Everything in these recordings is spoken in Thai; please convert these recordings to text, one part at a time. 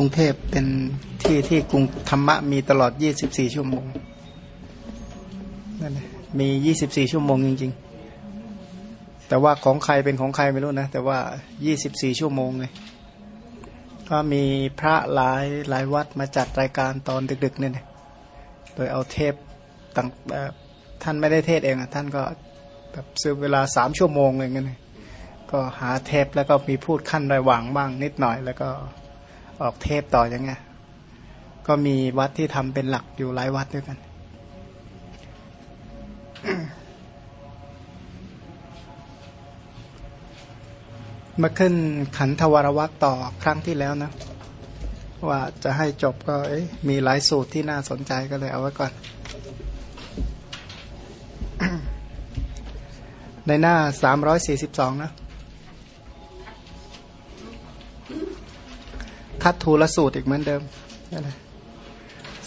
รุงเทพเป็นที่ที่กรุงธรรมะมีตลอด 24 ชั่วโมงนั่นมี 24 ชั่วโมงจริง ๆ แต่ว่าของใครเป็นของใครไม่รู้นะ แต่ว่า 24 ชั่วโมงเลยก็มีพระหลายหลายวัดมาจัดรายการตอนดึก ๆ เนี่ยโดยเอาเทปต่างท่านไม่ได้เทศเองอะท่านก็แบบซื้อเวลาสามชั่วโมงอะไรเงี้ยก็หาเทปแล้วก็มีพูดขั้นระหว่างบ้างนิดหน่อยแล้วก็ ออกเทปต่ออย่างเงี้ยก็มีวัดที่ทำเป็นหลักอยู่หลายวัดด้วยกัน มาขึ้นขันธวรวัตต่อครั้งที่แล้วนะ ว่าจะให้จบก็มีหลายสูตรที่น่าสนใจก็เลยเอาไว้ก่อน ในหน้าสามร้อยสี่สิบสองนะ คัดทูลสูตรอีกเหมือนเดิมนะ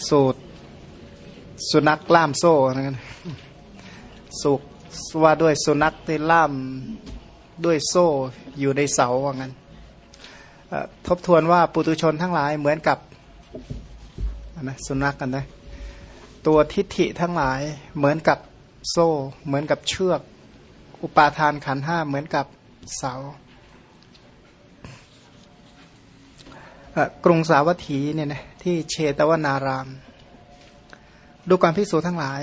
สูตรสุนัขล่ามโซ่นะสูตรว่าด้วยสุนัขที่ล่ามด้วยโซ่อยู่ในเสาว่างั้นทบทวนว่าปุตุชนทั้งหลายเหมือนกับนะสุนัขกันนะตัวทิฏฐิทั้งหลายเหมือนกับโซ่ เหมือนกับเชือก อุปาทานขันห้าเหมือนกับเสา กรุงสาวัตถีเนี่ยนะที่เชตวนาราม ดูการพิสูจทั้งหลาย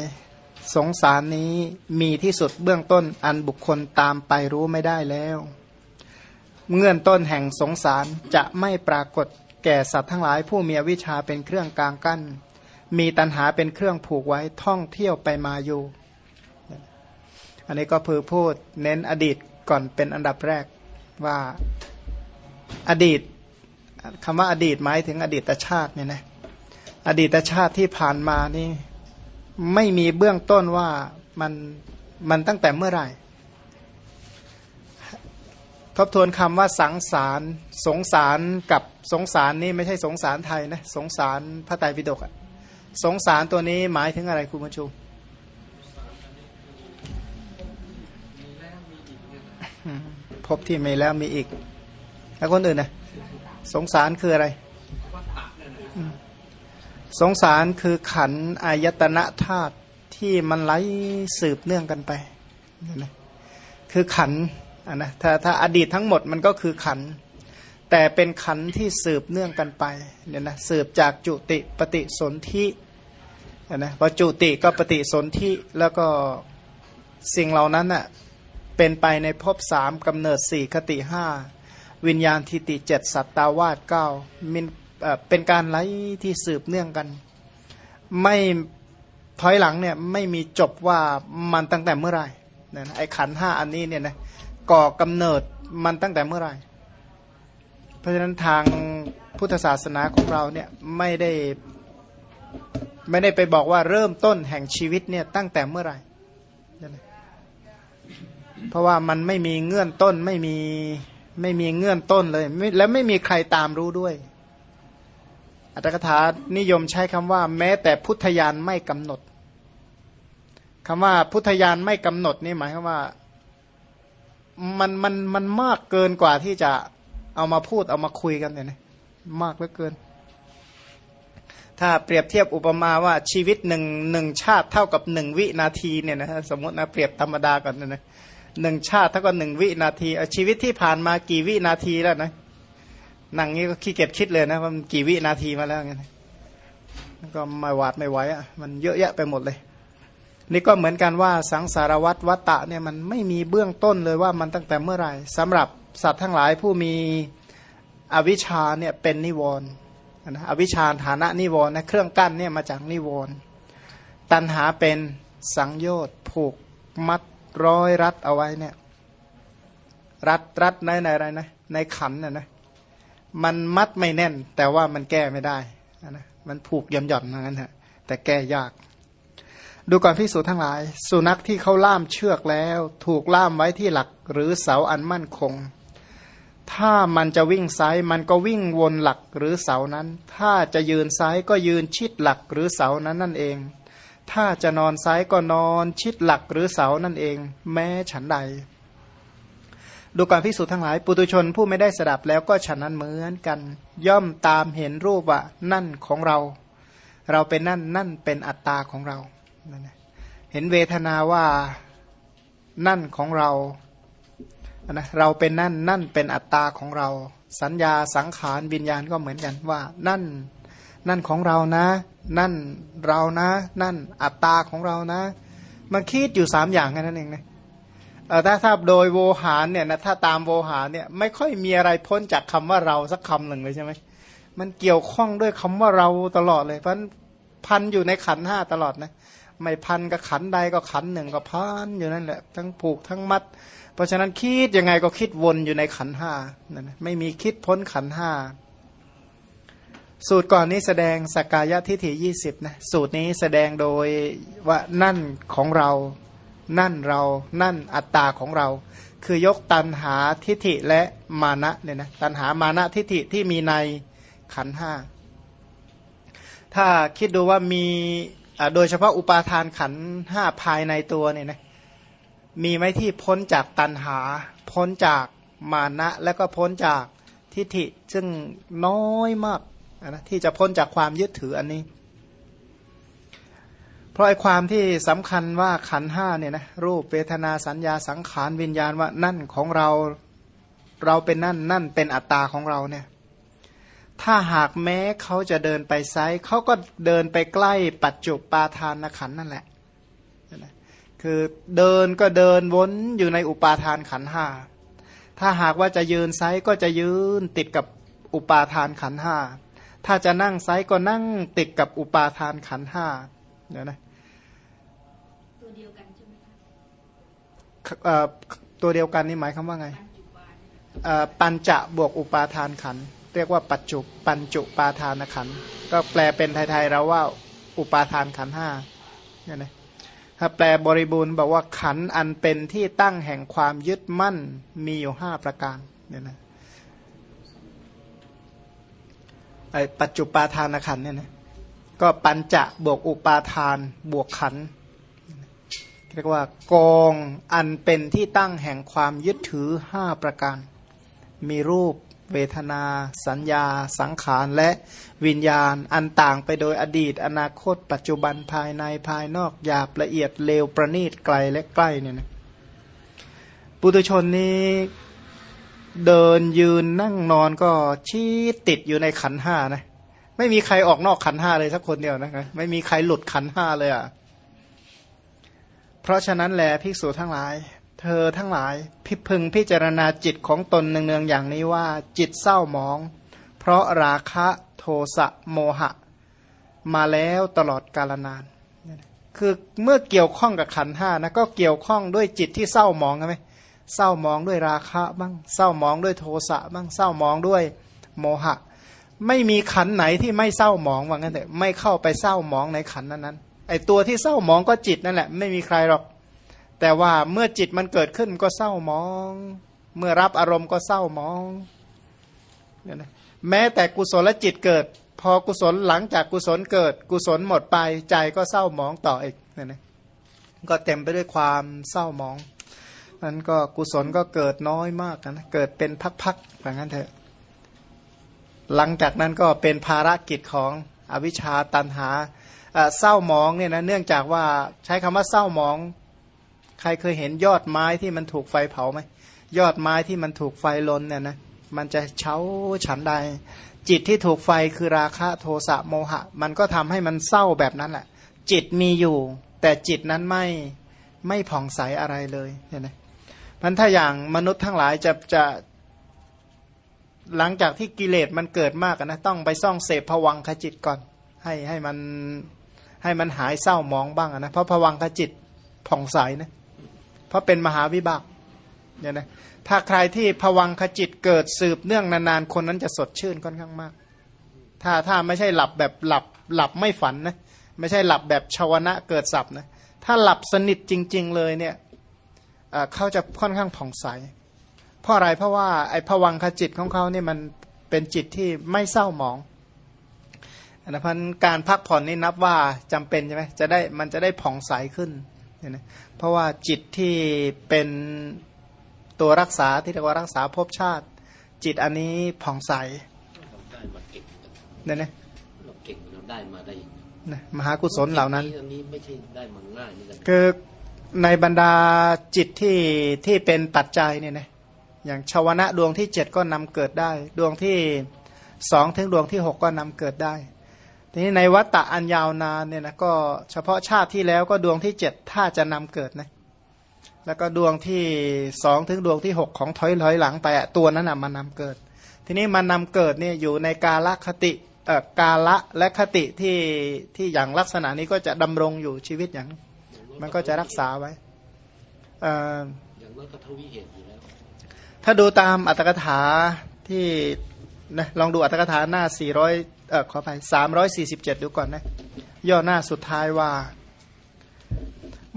สงสารนี้มีที่สุดเบื้องต้นอันบุคคลตามไปรู้ไม่ได้แล้ว เงื่อนต้นแห่งสงสารจะไม่ปรากฏแก่สัตว์ทั้งหลาย ผู้มีวิชาเป็นเครื่องกลางกั้น มีตันหาเป็นเครื่องผูกไว้ท่องเที่ยวไปมาอยู่ อันนี้ก็เพือพูดเน้นอดีตก่อนเป็นอันดับแรกว่าอดีต คำว่าอดีตหมายถึงอดีตชาติเนี่ยนะอดีตชาติที่ผ่านมานี่ ไม่มีเบื้องต้นว่ามันมันตั้งแต่เมื่อไหร่ ทบทวนคำว่าสังสารสงสารกับสงสารนี่ไม่ใช่สงสารไทยนะสงสารพระไตรปิฎกอะสงสารตัวนี้หมายถึงอะไรคุณผู้ชมพบที่มีแล้วมีอีก แล้วคนอื่นนะ สงสารคืออะไร สงสารคือขันอายตนะธาตุที่มันไหลสืบเนื่องกันไปนะคือขันอะนะถ้าถ้าอดีตทั้งหมดมันก็คือขัน แต่เป็นขันที่สืบเนื่องกันไปเนี่ยนะสืบจากจุติปฏิสนธินะพอจุติก็ปฏิสนธิแล้วก็สิ่งเหล่านั้นน่ะเป็นไปในภพสามกำเนิดสี่คติห้า วิญญาณทิติเจ็ดสัตตาวาสเก้ามินเป็นการไล่ที่สืบเนื่องกัน ไม่ถอยหลังเนี่ยไม่มีจบว่ามันตั้งแต่เมื่อไหร่นะไอ้ขันห้าอันนี้เนี่ยนะก่อกำเนิดมันตั้งแต่เมื่อไหร่ เพราะฉะนั้นทางพุทธศาสนาของเราเนี่ยไม่ได้ไม่ได้ไปบอกว่าเริ่มต้นแห่งชีวิตเนี่ยตั้งแต่เมื่อไหร่ เพราะว่ามันไม่มีเงื่อนต้นไม่มี ไม่มีเงื่อนต้นเลย และไม่มีใครตามรู้ด้วย อัตถกถานิยมใช้คำว่า แม้แต่พุทธญาณไม่กำหนดคำว่าพุทธญาณไม่กำหนดนี่หมายความว่ามันมันมันมากเกินกว่าที่จะเอามาพูดเอามาคุยกันเนี่ยนะมากเหลือเกิน ถ้าเปรียบเทียบอุปมาว่าชีวิตหนึ่งหนึ่งชาติเท่ากับหนึ่งวินาทีเนี่ยนะสมมตินะเปรียบธรรมดาก่อนนะนะ หนึ่งชาติเท่ากับหนึ่งวินาทีชีวิตที่ผ่านมากี่วินาทีแล้วนะนั่งนี้ก็ขี้เกียจคิดเลยนะว่ามันกี่วินาทีมาแล้วงี้ก็ไม่หวาดไม่ไหวอะมันเยอะแยะไปหมดเลย นี่ก็เหมือนกันว่าสังสารวัตรวัตตะเนี่ยมันไม่มีเบื้องต้นเลยว่ามันตั้งแต่เมื่อไหร่สำหรับสัตว์ทั้งหลายผู้มีอวิชชาเนี่ยเป็นนิวรณ์นะอวิชชาฐานะนิวรณ์นะเครื่องกั้นเนี่ยมาจากนิวรณ์ตันหาเป็นสังโยชน์ผูกมัด ร้อยรัดเอาไว้เนี่ย รัดรัดในในอะไรนะในขันน่ะนะมันมัดไม่แน่น แต่ว่ามันแก้ไม่ได้นะมันผูกย่อนหย่อนงั้นฮะแต่แก้ยาก ดูก่อนพิสูจนทั้งหลาย สุนัขที่เขาล่ามเชือกแล้ว ถูกล่ามไว้ที่หลัก หรือเสาอันมั่นคง ถ้ามันจะวิ่งซ้ายมันก็วิ่งวนหลักหรือเสานั้น ถ้าจะยืนซ้ายก็ยืนชิดหลักหรือเสานั้นนั่นเอง ถ้าจะนอนซ้ายก็นอน ชิดหลักหรือเสานั่นเอง แม้ฉันใด ดูการพิสูจน์ทั้งหลาย ปุตุชนผู้ไม่ได้สดับแล้วก็ฉะนั้นเหมือนกัน ย่อมตามเห็นรูปว่านั่นของเรา เราเป็นนั่นนั่นเป็นอัตตาของเรา เห็นเวทนาว่านั่นของเรานะเราเป็นนั่นนั่นเป็นอัตตาของเรา สัญญาสังขารวิญญาณก็เหมือนกันว่า นั่น นั่นของเรานะ นั่นเรานะ นั่นอัตตาของเรานะ มันคิดอยู่สามอย่างแค่นั้นเองนะถ้าถ้าโดยโวหารเนี่ยนะถ้าตามโวหารเนี่ยไม่ค่อยมีอะไรพ้นจากคำว่าเราสักคำหนึ่งเลยใช่ไหมมันเกี่ยวข้องด้วยคำว่าเราตลอดเลย เพราะพันอยู่ในขันห้าตลอดนะไม่พันกับขันใดก็ขันหนึ่งก็พันอยู่นั่นแหละทั้งผูกทั้งมัด เพราะฉะนั้นคิดยังไงก็คิดวนอยู่ในขันห้านั่นไม่มีคิดพ้นขันห้า สูตรก่อนนี้แสดงสกกายทิฏฐิยี่สิบนะสูตรนี้แสดงโดยว่านั่นของเรา นั่นเรา นั่นอัตตาของเรา คือยกตันหาทิฏฐิและมานะเนี่ยนะตันหามานะทิฏฐิที่มีในขันห้าถ้าคิดดูว่ามีโดยเฉพาะอุปาทานขันห้าภายในตัวเนี่ยนะมีไหมที่พ้นจากตันหา พ้นจากมานะ แล้วก็พ้นจากทิฏฐิซึ่งน้อยมาก นะที่จะพ้นจากความยึดถืออันนี้ เพราะไอ้ความที่สำคัญว่าขันห้าเนี่ยนะรูปเวทนาสัญญาสังขารวิญญาณว่านั่นของเราเราเป็นนั่นนั่นเป็นอัตตาของเราเนี่ย ถ้าหากแม้เขาจะเดินไปไซเขาก็เดินไปใกล้ปัจจุปาทานขันนั่นแหละคือเดินก็เดินวนอยู่ในอุปาทานขันห้า ถ้าหากว่าจะยืนไซก็จะยืนติดกับอุปาทานขันห้า ถ้าจะนั่งไซก็นั่งติดกับอุปาทานขันห้าเดี๋ยวนะตัวเดียวกันใช่ไหมครับตัวเดียวกันนี่หมายคำว่าไงปัญจะบวกอุปาทานขัน เรียกว่าปัจจุปัญจุปาทานขัน ก็แปลเป็นไทยๆเราว่าอุปาทานขันห้าเนี่ยนะถ้าแปลบริบูรณ์บอกว่าขันอันเป็นที่ตั้งแห่งความยึดมั่นมีอยู่ห้าประการเนี่ยนะ ไอปัจจุปาทานขันเนี่ยนะก็ปัญจะบวกอุปาทานบวกขันเรียกว่ากองอันเป็นที่ตั้งแห่งความยึดถือห้าประการ มีรูปเวทนา สัญญา สังขาร และวิญญาณอันต่างไปโดยอดีต อนาคต ปัจจุบันภายในภายนอกหยาบละเอียดเลวประณีตไกลและใกล้เนี่ยนะปุถุชนนี้ เดินยืนนั่งนอนก็ชี้ติดอยู่ในขันห้านะ ไม่มีใครออกนอกขันห้าเลยสักคนเดียวนะไม่มีใครหลุดขันห้าเลยอะเพราะฉะนั้นแหละภิกษุทั้งหลาย เธอทั้งหลายพิพึงพิจารณาจิตของตนเนืองๆอย่างนี้ว่า จิตเศร้าหมอง เพราะราคะโทสะโมหะ มาแล้วตลอดกาลนาน คือเมื่อเกี่ยวข้องกับขันห้านะก็เกี่ยวข้องด้วยจิตที่เศร้าหมองใช่ไหม เศร้ามองด้วยราคะบ้างเศร้ามองด้วยโทสะบ้างเศร้ามองด้วยโมหะ ไม่มีขันไหนที่ไม่เศร้ามองว่างั้นเถอะไม่เข้าไปเศร้ามองในขันนั้นนั้นไอตัวที่เศร้ามองก็จิตนั่นแหละ ไม่มีใครหรอก แต่ว่าเมื่อจิตมันเกิดขึ้นก็เศร้ามอง เมื่อรับอารมณ์ก็เศร้ามองเนี่ยนะแม้แต่กุศลจิตเกิด พอกุศลหลังจากกุศลเกิด กุศลหมดไปใจก็เศร้ามองต่ออีกเนี่ยนะก็เต็มไปด้วยความเศร้ามอง นั้นก็กุศลก็เกิดน้อยมากนะเกิดเป็นพักๆอย่างนั้นเถอะ หลังจากนั้นก็เป็นภารกิจของอวิชชาตันหาเศร้าหมองเนี่ยนะเนื่องจากว่าใช้คำว่าเศร้าหมอง ใครเคยเห็นยอดไม้ที่มันถูกไฟเผาไหมยอดไม้ที่มันถูกไฟลนเนี่ยนะมันจะเช้าฉันใด จิตที่ถูกไฟคือราคะโทสะโมหะ มันก็ทำให้มันเศร้าแบบนั้นแหละจิตมีอยู่ แต่จิตนั้นไม่ไม่ผ่องใสอะไรเลยเห็นไหม พันถ้าอย่างมนุษย์ทั้งหลายจะจะหลังจากที่กิเลสมันเกิดมากนะต้องไปซ่องเสพผวังขจิตก่อน ให้ให้มันให้มันหายเศร้ามองบ้างนะเพราะผวังขจิตผ่องใสนะเพราะเป็นมหาวิบากเนี่ยนะถ้าใครที่ผวังขจิตเกิดสืบเนื่องนานๆคนนั้นจะสดชื่นค่อนข้างมาก ถ้าถ้าไม่ใช่หลับแบบหลับหลับไม่ฝันนะไม่ใช่หลับแบบชาวนะเกิดสับนะถ้าหลับสนิทจริง ๆ เลยเนี่ย เขาจะค่อนข้างผ่องใส เพราะอะไรเพราะว่าไอ้ผวังขจิตของเขาเนี่ยมันเป็นจิตที่ไม่เศร้าหมองนะพันการพักผ่อนนี่นับว่าจำเป็นใช่ไหมจะได้มันจะได้ผ่องใสขึ้นเนี่ยนะเพราะว่าจิตที่เป็นตัวรักษาที่เรียกว่ารักษาภพชาติ จิตอันนี้ผ่องใสเราได้มาเก่งเหมือนกันเนี่ยนะเราเก่งเราได้มาได้นะมหากุศลเหล่านั้นอันนี้ไม่ใช่ได้มาง่ายเหมือนกันคือ ในบรรดาจิตที่ที่เป็นปัจจัยเนี่ยนะอย่างชาวนะดวงที่เจ็ดก็นำเกิดได้ ดวงที่สองถึงดวงที่หกก็นำเกิดได้ ทีนี้ในวัฏฏะอันยาวนานเนี่ยนะก็เฉพาะชาติที่แล้วก็ดวงที่เจ็ดถ้าจะนำเกิดนะแล้วก็ดวงที่สองถึงดวงที่หกของถอยถอยหลังไปตัวนั้นนะมันนำเกิด ทีนี้มันนำเกิดเนี่ยอยู่ในกาลคติเอ่อกาละและคติที่ที่อย่างลักษณะนี้ก็จะดำรงอยู่ชีวิตอย่าง มันก็จะรักษาไว้อย่างน้อยก็ทวีเหตุอยู่แล้วถ้าดูตามอัตถกถาที่นะลองดูอัตถกถาหน้า 400เอ่อขอไป347 ดูก่อนนะ ย่อหน้าสุดท้ายว่า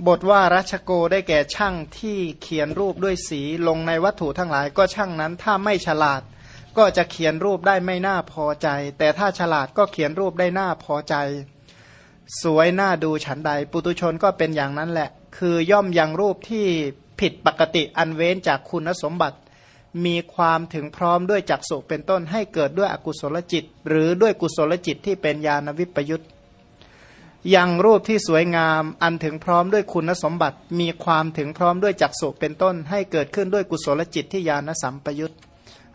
บทว่ารัชโกได้แก่ช่างที่เขียนรูปด้วยสีลงในวัตถุทั้งหลาย ก็ช่างนั้นถ้าไม่ฉลาด ก็จะเขียนรูปได้ไม่น่าพอใจ แต่ถ้าฉลาดก็เขียนรูปได้น่าพอใจ สวยน่าดูฉันใด ปุตุชนก็เป็นอย่างนั้นแหละ คือย่อมยังรูปที่ผิดปกติอันเว้นจากคุณสมบัติ มีความถึงพร้อมด้วยจักสุเป็นต้นให้เกิดด้วยอกุศลจิต หรือด้วยกุศลจิตที่เป็นญาณวิปยุตยังรูปที่สวยงามอันถึงพร้อมด้วยคุณสมบัติ มีความถึงพร้อมด้วยจักสุเป็นต้น ให้เกิดขึ้นด้วยกุศลจิตที่ญาณสัมปยุต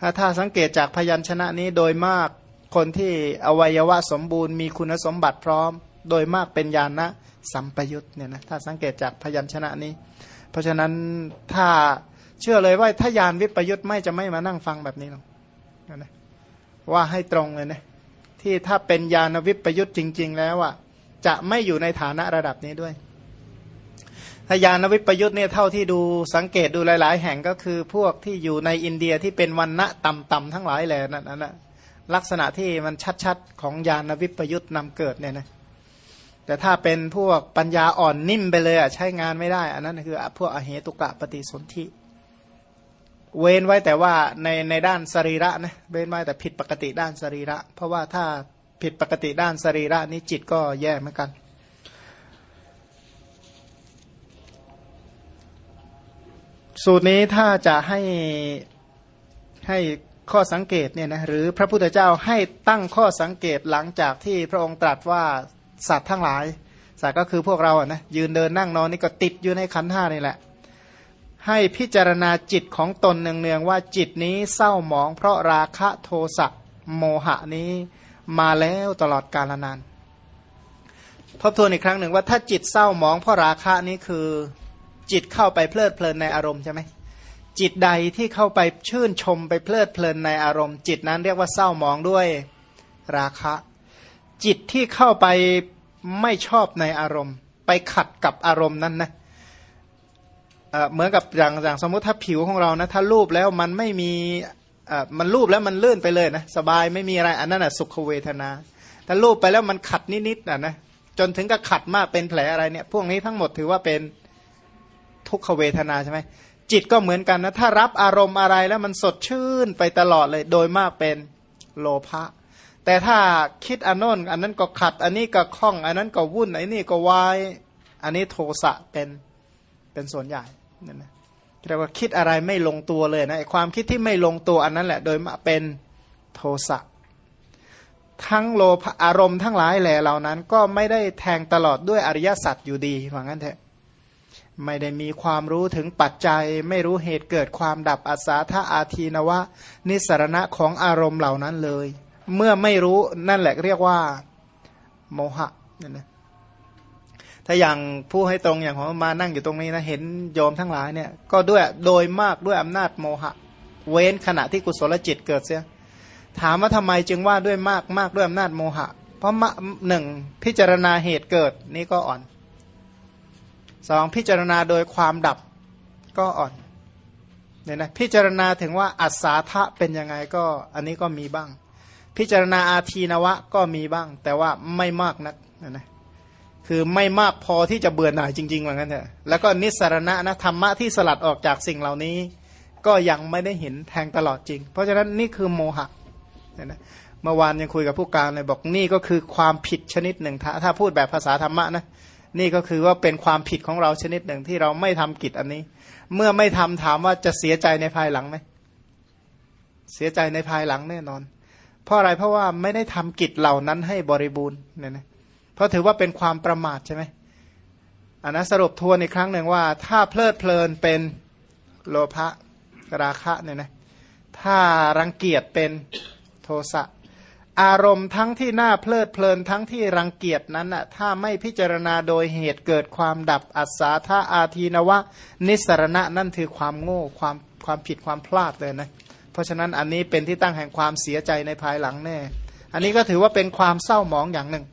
ถ้าถ้าสังเกตจากพยัญชนะนี้โดยมากคนที่อวัยวะสมบูรณ์มีคุณสมบัติพร้อม โดยมากเป็นญาณสัมปยุตเนี่ยนะถ้าสังเกตจากพยัญชนะนี้ เพราะฉะนั้นถ้าเชื่อเลยว่าถ้ายานวิปยุตไม่จะไม่มานั่งฟังแบบนี้หรอกนะว่าให้ตรงเลยนะที่ถ้าเป็นยานวิปยุตจริง ๆ แล้วอะจะไม่อยู่ในฐานะระดับนี้ด้วยถ้ายานวิปยุตเนี่ยเท่าที่ดูสังเกตดูหลาย ๆ แห่งก็คือพวกที่อยู่ในอินเดียที่เป็นวันณะต่ำๆทั้งหลายแหละนั่นนั่นนะลักษณะที่มันชัด ๆ ของยานวิปยุตนำเกิดเนี่ยนะ แต่ถ้าเป็นพวกปัญญาอ่อนนิ่มไปเลยอะใช้งานไม่ได้ อันนั้นคือพวกอเหตุกะปฏิสนธิเว้นไว้แต่ว่าในในด้านสรีระนะเว้นไว้แต่ผิดปกติด้านสรีระ เพราะว่าถ้าผิดปกติด้านสรีระนี้จิตก็แย่เหมือนกัน สูตรนี้ถ้าจะให้ให้ข้อสังเกตเนี่ยนะหรือพระพุทธเจ้าให้ตั้งข้อสังเกตหลังจากที่พระองค์ตรัสว่า สัตว์ทั้งหลายสัตว์ก็คือพวกเราอะนะยืนเดินนั่งนอนนี่ก็ติดอยู่ในขันห้านี่แหละ ให้พิจารณาจิตของตนเนืองๆว่าจิตนี้เศร้าหมอง เพราะราคะโทสะโมหะนี้มาแล้วตลอดกาลนานทบทวนอีกครั้งหนึ่งว่าถ้าจิตเศร้าหมองเพราะราคะนี้คือจิตเข้าไปเพลิดเพลินในอารมณ์ใช่ไหมจิตใดที่เข้าไปชื่นชมไปเพลิดเพลินในอารมณ์ จิตนั้นเรียกว่าเศร้าหมองด้วยราคะ จิตที่เข้าไปไม่ชอบในอารมณ์ ไปขัดกับอารมณ์นั้นนะเหมือนกับอย่างอย่างสมมติถ้าผิวของเรานะ ถ้ารูปแล้วมันไม่มีมันรูปแล้วมันลื่นไปเลยนะสบายไม่มีอะไรอันนั้นอะสุขเวทนาถ้ารูปไปแล้วมันขัดนิดๆอะนะจนถึงกับขัดมากเป็นแผลอะไรเนี่ย พวกนี้ทั้งหมดถือว่าเป็นทุกขเวทนาใช่ไหมจิตก็เหมือนกันนะถ้ารับอารมณ์อะไรแล้วมันสดชื่นไปตลอดเลย โดยมากเป็นโลภะ แต่ถ้าคิดอันโน้นอันนั้นก็ขัด อันนี้ก็คล้อง อันนั้นก็วุ่นอันนี้ก็วายอันนี้โทสะเป็นเป็นส่วนใหญ่นั่นนะเรียกว่าคิดอะไรไม่ลงตัวเลยนะไอความคิดที่ไม่ลงตัวอันนั้นแหละ โดยมาเป็นโทสะทั้งโลภอารมณ์ทั้งหลายแหล่เหล่านั้น ก็ไม่ได้แทงตลอดด้วยอริยสัจอยู่ดีว่างั้นเถอะไม่ได้มีความรู้ถึงปัจจัย ไม่รู้เหตุเกิดความดับอาสาธาอาทีนวะ นิสรณะของอารมณ์เหล่านั้นเลย เมื่อไม่รู้นั่นแหละเรียกว่า โมหะนั่นนะถ้าอย่างผู้ให้ตรงอย่างของมานั่งอยู่ตรงนี้นะเห็นโยมทั้งหลายเนี่ย ก็ด้วยโดยมากด้วยอำนาจโมหะ เว้นขณะที่กุศลจิตเกิดเสีย ถามว่าทำไมจึงว่าด้วยมากมากด้วยอำนาจโมหะ เพราะหนึ่งพิจารณาเหตุเกิดนี่ก็อ่อนสองพิจารณาโดยความดับก็อ่อนเนี่ยนะพิจารณาถึงว่าอัศาทะเป็นยังไงก็อันนี้ก็มีบ้าง พิจารณาอาทีนวะก็มีบ้าง แต่ว่าไม่มากนักนะนะคือไม่มากพอที่จะเบื่อหน่ายจริงๆเหมือนกันเถอะแล้วก็นิสรณะนะธรรมะที่สลัดออกจากสิ่งเหล่านี้ ก็ยังไม่ได้เห็นแทงตลอดจริง เพราะฉะนั้นนี่คือโมหะเนี่ยนะเมื่อวานยังคุยกับผู้การเลยบอกนี่ก็คือความผิดชนิดหนึ่งถ้าถ้าพูดแบบภาษาธรรมะนะนี่ก็คือว่าเป็นความผิดของเราชนิดหนึ่งที่เราไม่ทำกิจอันนี้ เมื่อไม่ทำถามว่าจะเสียใจในภายหลังไหมเสียใจในภายหลังแน่นอน เพราะอะไรเพราะว่าไม่ได้ทำกิจเหล่านั้นให้บริบูรณ์เนี่ยนะเพราะถือว่าเป็นความประมาทใช่ไหมอันนั้นสรุปทวนอีกครั้งหนึ่งว่า ถ้าเพลิดเพลินเป็นโลภะราคะเนี่ยนะถ้ารังเกียจเป็นโทสะอารมณ์ทั้งที่น่าเพลิดเพลินทั้งที่รังเกียจนั้นน่ะถ้าไม่พิจารณาโดยเหตุเกิดความดับอัศาธาอาทีนวะ นิสรณะนั่นคือความโง่ความความผิดความพลาดเลยนะ เพราะฉะนั้นอันนี้เป็นที่ตั้งแห่งความเสียใจในภายหลังแน่ อันนี้ก็ถือว่าเป็นความเศร้าหมองอย่างหนึ่ง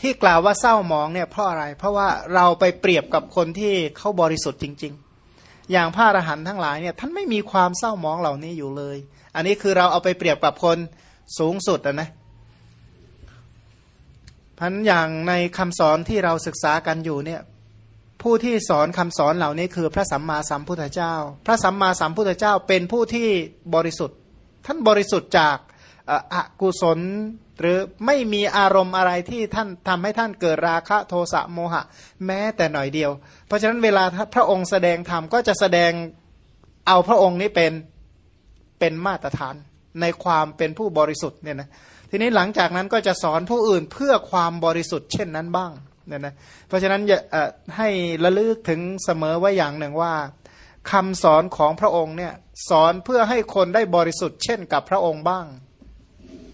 ที่กล่าวว่าเศร้าหมองเนี่ยเพราะอะไร เพราะว่าเราไปเปรียบกับคนที่เขาบริสุทธิ์จริง ๆ อย่างพระอรหันต์ทั้งหลายเนี่ยท่านไม่มีความเศร้าหมองเหล่านี้อยู่เลย อันนี้คือเราเอาไปเปรียบกับคนสูงสุดนะพันอย่างในคำสอนที่เราศึกษากันอยู่เนี่ย ผู้ที่สอนคำสอนเหล่านี้คือพระสัมมาสัมพุทธเจ้า พระสัมมาสัมพุทธเจ้าเป็นผู้ที่บริสุทธิ์ ท่านบริสุทธิ์จากอกุศล หรือไม่มีอารมณ์อะไรที่ท่านทำให้ท่านเกิดราคะโทสะโมหะ แม้แต่หน่อยเดียว เพราะฉะนั้นเวลาพระองค์แสดงธรรมก็จะแสดงเอาพระองค์นี้เป็นเป็นมาตรฐานในความเป็นผู้บริสุทธิ์เนี่ยนะทีนี้หลังจากนั้นก็จะสอนผู้อื่นเพื่อความบริสุทธิ์เช่นนั้นบ้าง เนี่ยนะเพราะฉะนั้นให้ระลึกถึงเสมอไว้อย่างหนึ่งว่าคำสอนของพระองค์เนี่ยสอนเพื่อให้คนได้บริสุทธิ์เช่นกับพระองค์บ้าง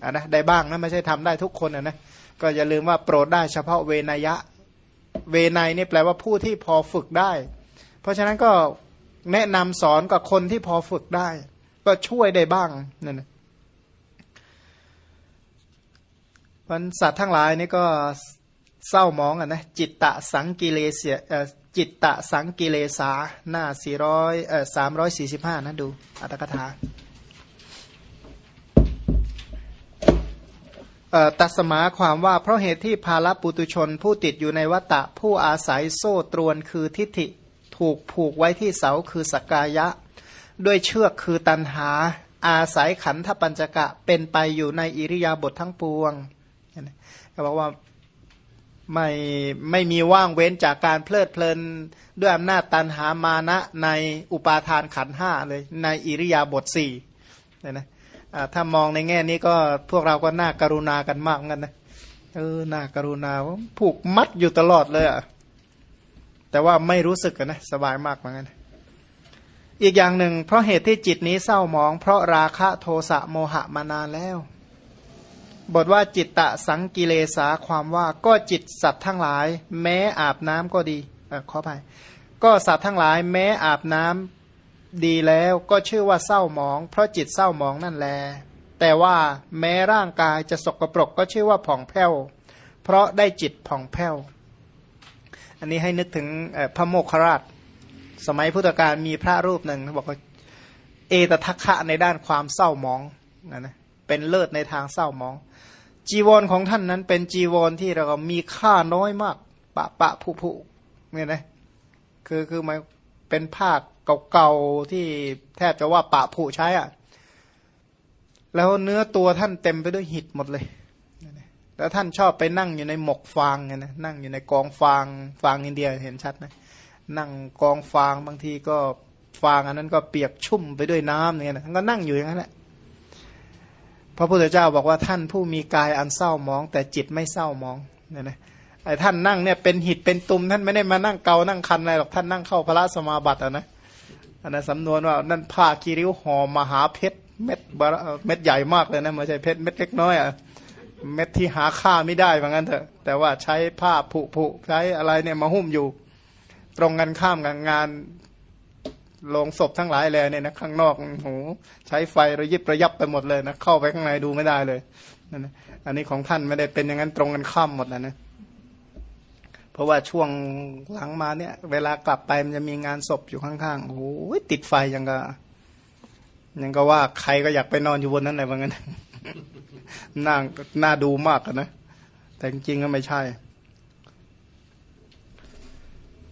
ะนะได้บ้างนะไม่ใช่ทำได้ทุกคนนะก็อย่าลืมว่าโปรดได้เฉพาะเวนยะ เวนยนี่แปลว่าผู้ที่พอฝึกได้ เพราะฉะนั้นก็แนะนำสอนกับคนที่พอฝึกได้ ก็ช่วยได้บ้างนั่นนะมันสัตว์ทั้งหลายนี่ก็ เศร้ามองอะนะจิตตะสังกิเลเสียจิตตะสังกิเลสาหน้าสี่ร้อยเอ่อสามร้อยสี่สิบห้านะดูอัตถกถาตัสมาความว่าเพราะเหตุที่ภาลปุตุชนผู้ติดอยู่ในวัตะผู้อาศัยโซ่ตรวนคือทิฏฐิถูกผูกไว้ที่เสาคือสกกายะ ด้วยเชือกคือตันหา อาศัยขันธปัญจกะเป็นไปอยู่ในอิริยาบถททั้งปวงเขาบอกว่า ไม่ไม่มีว่างเว้นจากการเพลิดเพลิน ด้วยอำนาจตันหามานะในอุปาทานขันห้าเลยในอิริยาบถสี่เนี่ยนะถ้ามองในแง่นี้ก็พวกเราก็น่ากรุณากันมากกันนะเออน่ากรุณาผูกมัดอยู่ตลอดเลยอะแต่ว่าไม่รู้สึกนะสบายมากเหมือนกันอีกอย่างหนึ่งเพราะเหตุที่จิตนี้เศร้าหมอง เพราะราคะโทสะโมหะมานานแล้ว บทว่าจิตตะสังกิเลสาความว่าก็จิตสัตว์ทั้งหลาย แม้อาบน้ำก็ดีอขอไปก็สัตว์ทั้งหลาย แม้อาบน้ำดีแล้วก็ชื่อว่าเศร้าหมอง เพราะจิตเศร้าหมองนั่นแล แต่ว่าแม้ร่างกายจะสกปรกก็ชื่อว่าผ่องแผ้ว เพราะได้จิตผ่องแผ้ว อันนี้ให้นึกถึงพระโมคคราช สมัยพุทธกาลมีพระรูปหนึ่งบอกว่าเอตทัคคะในด้านความเศร้ามองนะนะ เป็นเลิศในทางเศร้ามอง จีวรของท่านนั้นเป็นจีวรที่เราก็มีค่าน้อยมาก ปะปะผุผุเนี่ยนะคือคือมันเป็นผ้าเก่าๆที่แทบจะว่าปะผุใช้อะ แล้วเนื้อตัวท่านเต็มไปด้วยหิดหมดเลย แล้วท่านชอบไปนั่งอยู่ในหมกฟางไงนะนั่งอยู่ในกองฟางฟางอินเดียเห็นชัดนะนั่งกองฟางบางทีก็ฟางอันนั้นก็เปียกชุ่มไปด้วยน้ำเนี่ยนะท่านก็นั่งอยู่อย่างนั้นแหละ พระพุทธเจ้าบอกว่าท่านผู้มีกายอันเศร้ามอง แต่จิตไม่เศร้ามองเนี่ยนะไอ้ท่านนั่งเนี่ยเป็นหิดเป็นตุมท่านไม่ได้มานั่งเกานั่งคันอะไรหรอกท่านนั่งเข้าพระสมาบัติอะนะอันนั้นสำนวนว่านั่นผ้าคีริ้วห่อมหาเพชรเม็ดเม็ดใหญ่มากเลยนะไม่ใช่เพชรเม็ดเล็กน้อยอะเม็ดที่หาค่าไม่ได้เหมือนกันเถอะ แต่ว่าใช้ผ้าผุผุใช้อะไรเนี่ยมาหุ้มอยู่ ตรงกันข้ามกับงาน ลงศพทั้งหลายเลยเนี่ยนะข้างนอกโหใช้ไฟระยิบระยับไปหมดเลยนะเข้าไปข้างในดูไม่ได้เลยนั่นนะอันนี้ของท่านไม่ได้เป็นอย่างนั้นตรงกันข้ามหมดแล้วนะเพราะว่าช่วงหลังมาเนี่ย เวลากลับไปมันจะมีงานศพอยู่ข้างๆโอ้ยติดไฟยังก็ยังก็ว่าใครก็อยากไปนอนอยู่บนนั้นเลยว่างั้นนั่งน่าดูมากนะแต่จริงๆก็ไม่ใช่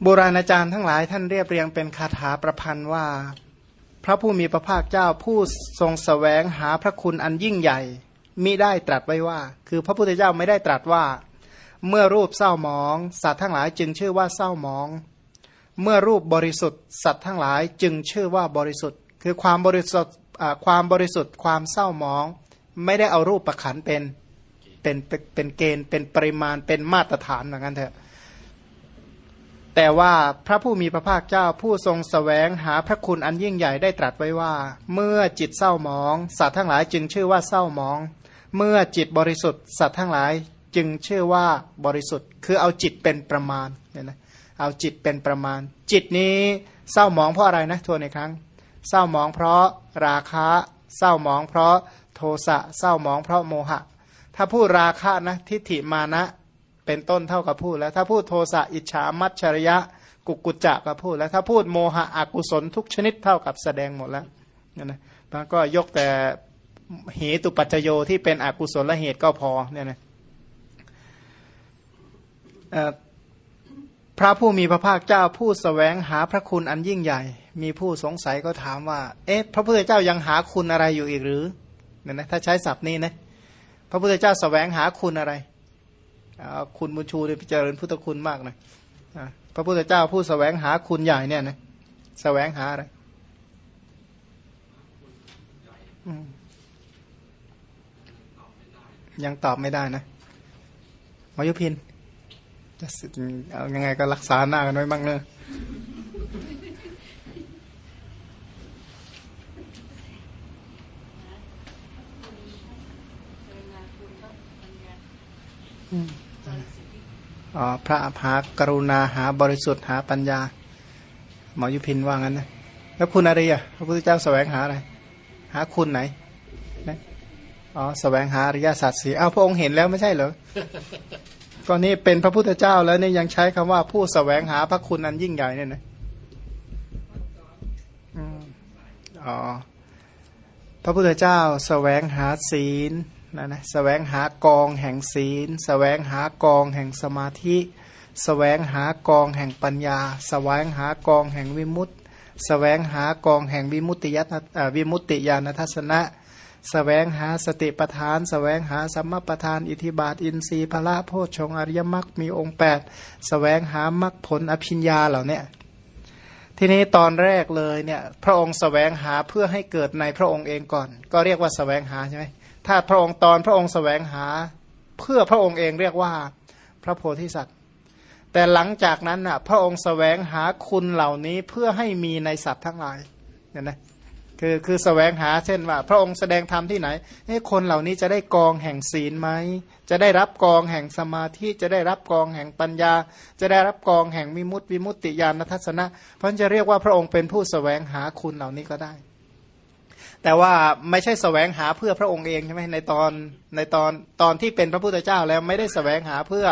โบราณอาจารย์ทั้งหลายท่านเรียบเรียงเป็นคาถาประพันธ์ว่า พระผู้มีพระภาคเจ้าผู้ทรงสแสวงหาพระคุณอันยิ่งใหญ่มิได้ตรัสไว้ว่า คือพระพุทธเจ้าไม่ได้ตรัสว่า เมื่อรูปเศร้าหมอง สัตว์ทั้งหลายจึงชื่อว่าเศร้าหมอง เมื่อรูปบริสุทธิ์ สัตว์ทั้งหลายจึงชื่อว่าบริสุทธิ์ คือความบริสุทธิ์ความบริสุทธิ์ความเศร้าหมอง ไม่ได้เอารูปประขันเป็นเป็นเป็นเป็นเกณฑ์เป็นปริมาณเป็นมาตรฐานเหมือนกันเถอะ แต่ว่าพระผู้มีพระภาคเจ้าผู้ทรงสแสวงหาพระคุณอันยิ่งใหญ่ได้ตรัสไว้ว่า เมื่อจิตเศร้าหมอง สัตว์ทั้งหลายจึงชื่อว่าเศร้าหมอง เมื่อจิตบริสุทธิ์สัตว์ทั้งหลายจึงชื่อว่าบริสุทธิ์ คือเอาจิตเป็นประมาณเนี่ยนะเอาจิตเป็นประมาณ จิตนี้เศร้าหมองเพราะอะไรนะทวนอีกครั้ง เศร้าหมองเพราะราคะเศร้าหมองเพราะโทสะเศร้าหมองเพราะโมหะ ถ้าพูดราคะนะทิฏฐิมานะ เป็นต้นเท่ากับพูดแล้ว ถ้าพูดโทสะอิจฉามัจฉริยะ กุกุจจะก็พูดแล้ว ถ้าพูดโมหะอกุศลทุกชนิดเท่ากับแสดงหมดแล้วเนี่ยนะก็ยกแต่เหตุปัจจโยที่เป็นอกุศลและเหตุก็พอเนี่ยนะพระผู้มีพระภาคเจ้าผู้สแสวงหาพระคุณอันยิ่งใหญ่ มีผู้สงสัยก็ถามว่า เอ๊ะ พระพุทธเจ้ายังหาคุณอะไรอยู่อีกหรือเนี่ยนะถ้าใช้ศัพท์นี้นะพระพุทธเจ้าสแสวงหาคุณอะไร คุณบุญชูเนี่ยพิจารณาพุทธคุณมากนะพระพุทธเจ้าผู้สแสวงหาคุณใหญ่เนี่ยนะแสวงหาอะไรยังตอบไม่ได้นะมอยุพินจะเอายังไงก็รักษาหน้ากันไว้บ้างเนอะอ๋อ พระหากรุณาหาบริสุทธิ์หาปัญญา หมอยุพินว่างั้นนะแล้วคุณอะไรอะพระพุทธเจ้าแสวงหาอะไร หาคุณไหนนะอ๋อแสวงหาอริยสัจสีอ้าวพระองค์เห็นแล้วไม่ใช่เหรอก็นี่เป็นพระพุทธเจ้าแล้วนี่ยังใช้คำว่าผู้แสวงหาพระคุณอันยิ่งใหญ่เนี่ยนะอ๋อพระพุทธเจ้าแสวงหาศีล นะนะแสวงหากองแห่งศีลแสวงหากองแห่งสมาธิแสวงหากองแห่งปัญญาแสวงหากองแห่งวิมุตติแสวงหากองแห่งวิมุตติยาวิมุตติญาณทัศนะแสวงหาสติปทานแสวงหาสัมมาปทานอิทิบาทอินทรีย์พละโพชงอริยมรรคมีองค์ 8 แสวงหามรรคผลอภิญญาเหล่านี้ทีนี้ตอนแรกเลยเนี่ยพระองค์แสวงหาเพื่อให้เกิดในพระองค์เองก่อน ก็เรียกว่าแสวงหาใช่ไหม ถ้าพระองค์ตอนพระองค์แสวงหา เพื่อพระองค์เองเรียกว่าพระโพธิสัตว์ แต่หลังจากนั้นน่ะพระองค์แสวงหาคุณเหล่านี้เพื่อให้มีในสัตว์ทั้งหลายเนี่ยนะคือคือแสวงหาเช่นว่า พระองค์แสดงธรรมที่ไหนให้คนเหล่านี้จะได้กองแห่งศีลไหม จะได้รับกองแห่งสมาธิจะได้รับกองแห่งปัญญา จะได้รับกองแห่งมิมุตติวิมุตติญาณทัศนะ เพราะจะเรียกว่าพระองค์เป็นผู้แสวงหาคุณเหล่านี้ก็ได้ แต่ว่าไม่ใช่แสวงหาเพื่อพระองค์เองใช่ไหมในตอนในตอนตอนที่เป็นพระพุทธเจ้าแล้วไม่ได้แสวงหาเพื่อ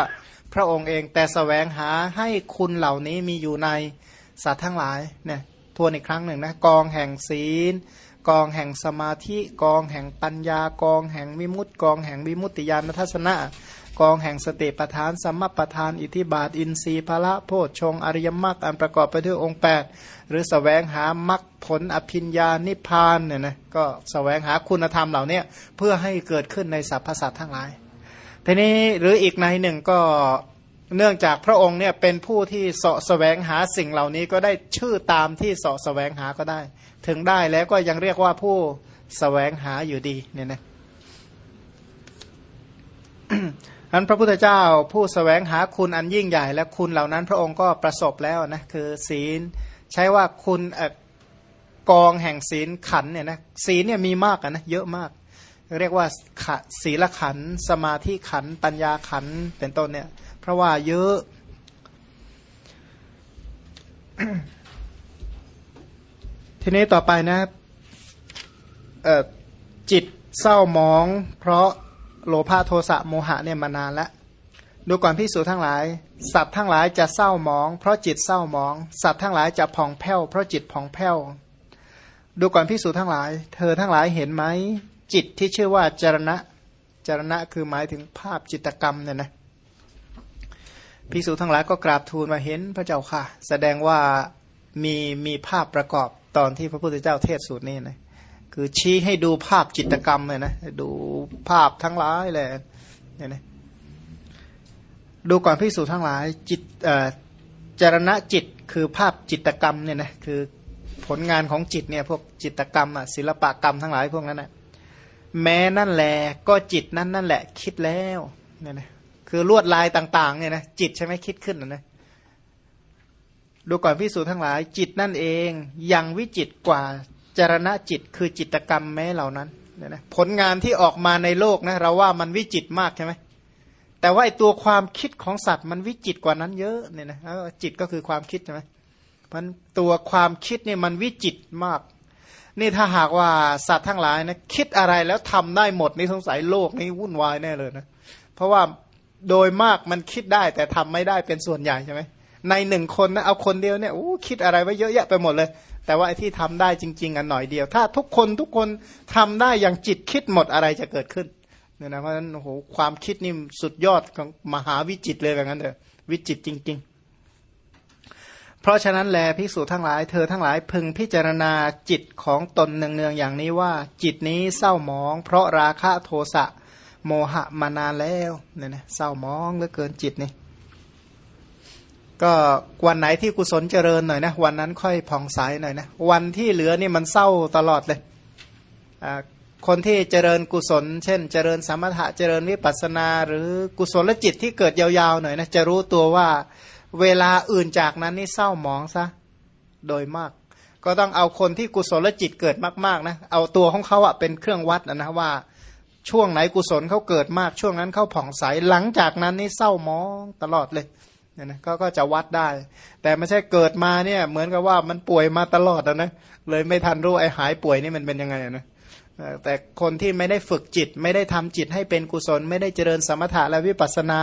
พระองค์เอง แต่แสวงหาให้คุณเหล่านี้มีอยู่ในสัตว์ทั้งหลายเนี่ยทวนอีกครั้งหนึ่งนะกองแห่งศีล กองแห่งสมาธิ กองแห่งปัญญากองแห่งวิมุตติ กองแห่งวิมุตติญาณทัศนะ กองแห่งสติปทานสัมมาปทาน อิทิบาท อินทรีย์พละโพชฌงอริยมรรคอันประกอบไปด้วยองค์ 8 หรือสแสวงหามรรคผลอภิญญานิพพานเนี่ยนะก็สแสวงหาคุณธรรมเหล่านี้เพื่อให้เกิดขึ้นในสรรพสัตว์ทั้งหลาย ทีนี้หรืออีกในหนึ่งก็เนื่องจากพระองค์เนี่ยเป็นผู้ที่เสาะแสวงหาสิ่งเหล่านี้ก็ได้ชื่อตามที่เสาะแสวงหาก็ได้ ถึงได้แล้วก็ยังเรียกว่าผู้แสวงหาอยู่ดีเนี่ยนะ อันพระพุทธเจ้าผู้สแสวงหาคุณอันยิ่งใหญ่ และคุณเหล่านั้นพระองค์ก็ประสบแล้วนะคือศีล ใช้ว่าคุณอกองแห่งศีลขันเนี่ยนะศีลเนี่ยมีมากนะเยอะมาก เรียกว่าศีลขัน สมาธิขัน ปัญญาขันเป็นต้นเนี่ย เพราะว่าเยอะทีนี้ต่อไปนะจิตเศร้ามอง เพราะ โลภะโทสะโมหะเนี่ยมานานแล้วดูก่อนพิสูจทั้งหลาย สัตว์ทั้งหลายจะเศร้าหมอง เพราะจิตเศร้าหมอง สัตว์ทั้งหลายจะผ่องแผ้วเพราะจิตผ่องแผ้วดูก่อนพิสูจทั้งหลาย เธอทั้งหลายเห็นไหมจิตที่ชื่อว่าจรณะจรณะคือหมายถึงภาพจิตกรรมเนี่ยนะพิสูจทั้งหลายก็กราบทูลมาเห็นพระเจ้าค่ะ แสดงว่ามีมีภาพประกอบตอนที่พระพุทธเจ้าเทศสูตรนี้นะ คือชี้ให้ดูภาพจิตกรรมเลยนะดูภาพทั้งหลายเลยเนี่ยนะดูก่อนพิสูจน์ทั้งหลายจิตเอ่อจารณะจิตคือภาพจิตกรรมเนี่ยนะคือผลงานของจิตเนี่ยพวกจิตกรรมอะศิลปกรรมทั้งหลายพวกนั้นนะแม้นั่นแหละก็จิตนั้นนั่นแหละ คิดแล้วเนี่ยนะคือลวดลายต่างๆเนี่ยนะจิตใช่ไหมคิดขึ้นนะนะดูก่อนพิสูจน์ทั้งหลาย จิตนั่นเองยังวิจิตกว่า จารณะจิตคือจิตกรรมแม้เหล่านั้นเนี่ยนะผลงานที่ออกมาในโลกนะเราว่ามันวิจิตมากใช่ไหมแต่ว่าไอตัวความคิดของสัตว์มันวิจิตกว่านั้นเยอะเนี่ยนะจิตก็คือความคิดใช่ไหมมันตัวความคิดเนี่ยมันวิจิตมาก นี่ถ้าหากว่าสัตว์ทั้งหลายนะคิดอะไรแล้วทำได้หมดนี่สงสัยโลกนี่วุ่นวายแน่เลยนะเพราะว่าโดยมากมันคิดได้แต่ทำไม่ได้เป็นส่วนใหญ่ใช่ไหมในหนึ่งคนนะเอาคนเดียวเนี่ยโอ้คิดอะไรไว้เยอะแยะไปหมดเลย แต่ว่าไอ้ที่ทำได้จริง ๆ อันหน่อยเดียว ถ้าทุกคนทุกคนทำได้อย่างจิตคิดหมดอะไรจะเกิดขึ้นเนี่ยนะเพราะฉะนั้นโอ้โหความคิดนี่สุดยอดของมหาวิจิตเลยแบบนั้นเถอะวิจิตจริงๆเพราะฉะนั้นแลภิกษุทั้งหลายเธอทั้งหลายพึงพิจารณาจิตของตนเนืองๆอย่างนี้ว่า จิตนี้เศร้าหมอง เพราะราคะโทสะโมหะมานานแล้วเนี่ยนะเศร้ามองเหลือเกินจิตนี่ ก็วันไหนที่กุศลเจริญหน่อยนะวันนั้นค่อยผ่องใสหน่อยนะวันที่เหลือนี่มันเศร้าตลอดเลยคนที่เจริญกุศล เช่น เจริญสมถะเจริญวิปัสนา หรือกุศลจิตที่เกิดยาวๆหน่อยนะจะรู้ตัวว่าเวลาอื่นจากนั้นนี่เศร้าหมองซะโดยมาก ก็ต้องเอาคนที่กุศลจิตเกิดมากๆนะเอาตัวของเขาอะเป็นเครื่องวัดนะนะว่าช่วงไหนกุศลเขาเกิดมาก ช่วงนั้นเขาผ่องใสหลังจากนั้นนี่เศร้ามองตลอดเลย เนี่ยนะก็ก็จะวัดได้ แต่ไม่ใช่เกิดมาเนี่ย เหมือนกับว่ามันป่วยมาตลอดนะเลยไม่ทันรู้ไอ้หายป่วยนี่มันเป็นยังไงนะแต่คนที่ไม่ได้ฝึกจิต ไม่ได้ทำจิตให้เป็นกุศล ไม่ได้เจริญสมถะและวิปัสสนา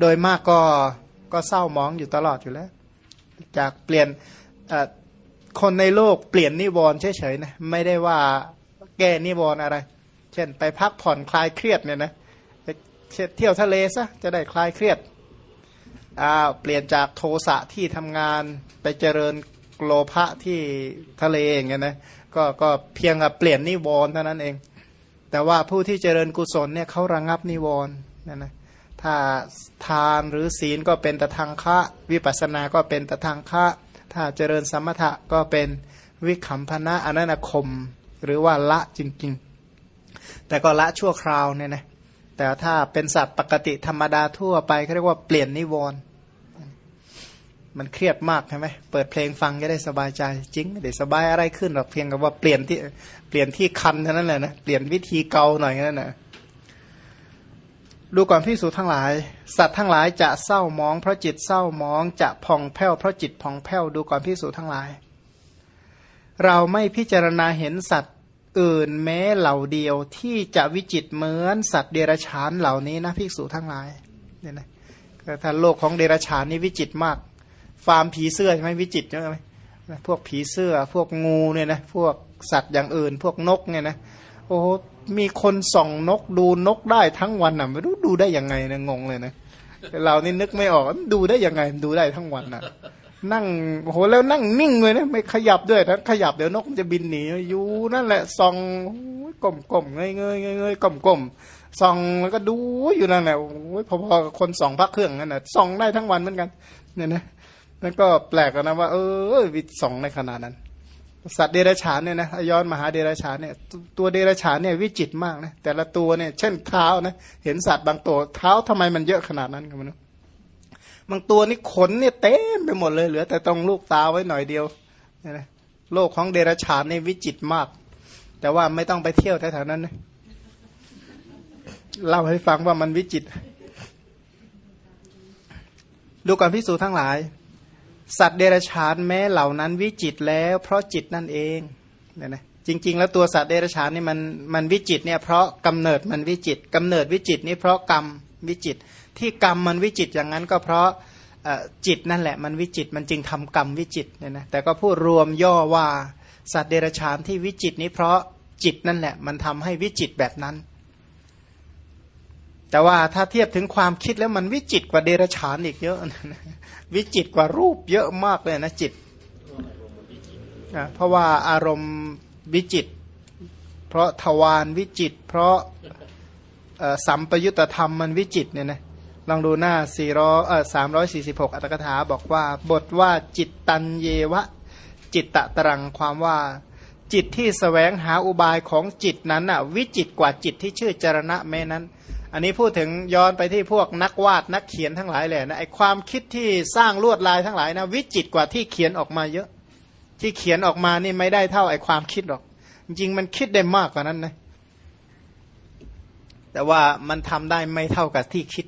โดยมากก็ก็เศร้ามองอยู่ตลอดอยู่แล้ว จากเปลี่ยนคนในโลกเปลี่ยนนิวรณ์เฉยๆนะไม่ได้ว่าแก้นิวรณ์อะไร เช่นไปพักผ่อนคลายเครียดเนี่ยนะไปเที่ยวทะเลซะจะได้คลายเครียด อ้าวเปลี่ยนจากโทสะที่ทำงานไปเจริญโกลภะที่ทะเลอย่างเงี้ยนะก็ก็เพียงเปลี่ยนนิวรณ์เท่านั้นเอง แต่ว่าผู้ที่เจริญกุศลเนี่ยเขาระงับนิวรณ์นะนะถ้าทานหรือศีลก็เป็นตะทางคะ วิปัสสนาก็เป็นตะทางคะ ถ้าเจริญสมถะก็เป็นวิขำพนะอนันคม หรือว่าละจริง ๆ แต่ก็ละชั่วคราวเนี่ยนะ แต่ถ้าเป็นสัตว์ปกติธรรมดาทั่วไปเขาเรียกว่าเปลี่ยนนิวรณ์มันเครียดมากใช่ไหมเปิดเพลงฟังจะได้สบายใจจริงไม่ได้สบายอะไรขึ้นหรอกเพียงกับว่าเปลี่ยนที่เปลี่ยนที่คันเท่านั้นแหละนะเปลี่ยนวิธีเกาหน่อยนั่นแหละดูก่อนพิสูจทั้งหลาย สัตว์ทั้งหลายจะเศร้ามองเพราะจิตเศร้ามองจะผ่องแผ้วเพราะจิตผ่องแผ้วดูก่อนพิสูจทั้งหลาย เราไม่พิจารณาเห็นสัตว์ อื่นแม้เหล่าเดียวที่จะวิจิตเหมือนสัตว์เดรัจฉานเหล่านี้นะภิกษุทั้งหลายเนี่ยนะถ้าโลกของเดรัจฉานนี่วิจิตมากฟาร์มผีเสื้อใช่ไหมวิจิตใช่ไหมพวกผีเสื้อพวกงูเนี่ยนะพวกสัตว์อย่างอื่น พวกนกเนี่ยนะโอ้มีคนส่องนกดูนกได้ทั้งวันอะไม่รู้ดูได้ยังไงนะงงเลยนะเรานี่นึกไม่ออกดูได้ยังไงดูได้ทั้งวันอะ นั่งโอ้โหแล้วนั่งนิ่งเลยนะไม่ขยับด้วยถ้าขยับเดี๋ยวนกมันจะบินหนีอยู่นั่นแหละส่องกลมกลมเงยเงยเงยเงยกลมกลมส่องแล้วก็ดูอยู่นั่นแหละโอ้ยพอๆคนส่องพักเครื่องนั่นแหละส่องได้ทั้งวันเหมือนกันเนี่ยนะนั่นก็แปลกนะว่า เออวิส่องในขนาดนั้น สัตว์เดรัจฉานเนี่ยนะย้อนมาหาเดรัจฉานเนี่ย ตัวเดรัจฉานเนี่ยวิจิตมากนะแต่ละตัวเนี่ย เช่นเท้านะเห็นสัตว์บางตัวเท้าทำไมมันเยอะขนาดนั้นกันมั้ บางตัวนี่ขนเนี่ยเต็มไปหมดเลยเหลือ แต่ตรงลูกตาไว้หน่อยเดียวนะโลกของเดรัจฉานนี่วิจิตมาก แต่ว่าไม่ต้องไปเที่ยวแถวๆนั้นนะเล่าให้ฟังว่ามันวิจิต ดูก่อนพิสูจนทั้งหลาย สัตว์เดรัจฉานแม้เหล่านั้นวิจิตแล้ว เพราะจิตนั่นเองเนี่ยนะจริง ๆ แล้วตัวสัตว์เดรัจฉานนี่มันมันวิจิตเนี่ยเพราะกำเนิดมันวิจิตกำเนิดวิจิตนี่เพราะกรรมวิจิต ที่กรรมมันวิจิตอย่างนั้นก็เพราะจิตนั่นแหละมันวิจิตมันจึงทำกรรมวิจิตเนี่ยนะแต่ก็พูดรวมย่อว่าสัตว์เดรัจฉานที่วิจิตนี้เพราะจิตนั่นแหละมันทำให้วิจิตแบบนั้น แต่ว่าถ้าเทียบถึงความคิดแล้วมันวิจิตกว่าเดรัจฉานอีกเยอะวิจิตกว่ารูปเยอะมากเลยนะจิตเพราะว่าอารมณ์วิจิต เพราะทวารวิจิต เพราะสัมปยุตธรรมมันวิจิตเนี่ยนะ ลองดูหน้า400เอ่อ346 อัตถกถาบอกว่าบทว่าจิตตันเยวะ จิตตะตรังความว่า จิตที่สแสวงหาอุบายของจิตนั้นน่ะวิจิตกว่าจิตที่ชื่อจรณะแม้นั้น อันนี้พูดถึงย้อนไปที่พวกนักวาดนักเขียนทั้งหลายเลยนะไอความคิดที่สร้างลวดลายทั้งหลายนะวิจิตกว่าที่เขียนออกมาเยอะ ที่เขียนออกมานี่ไม่ได้เท่าไอความคิดหรอก จริงมันคิดได้มากกว่านั้นนะแต่ว่ามันทำได้ไม่เท่ากับที่คิด